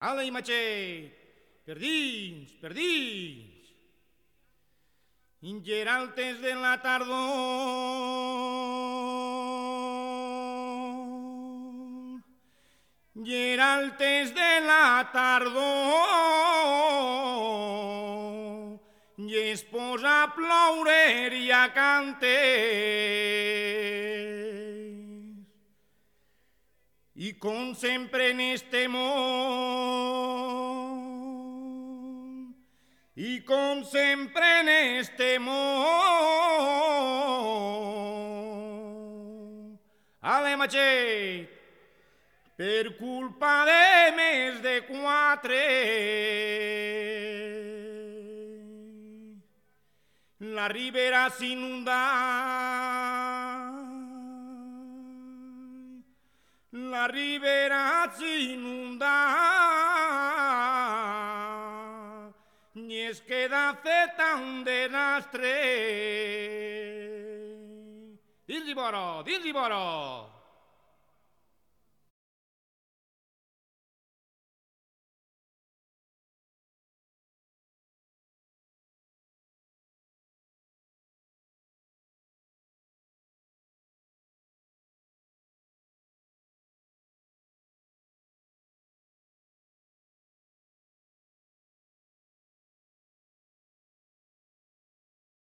Ale imatge, per dins, per dins. Ingeraltes de la tardor, Geraltes de la tardor, i es posa a ploure i a canter. I com sempre en este món, i com sempre en este món, ale matxet, per culpa de més de quatre, la ribera s'inunda, arriverà si inunda. Ni es que da zeta un denastre dirri boro,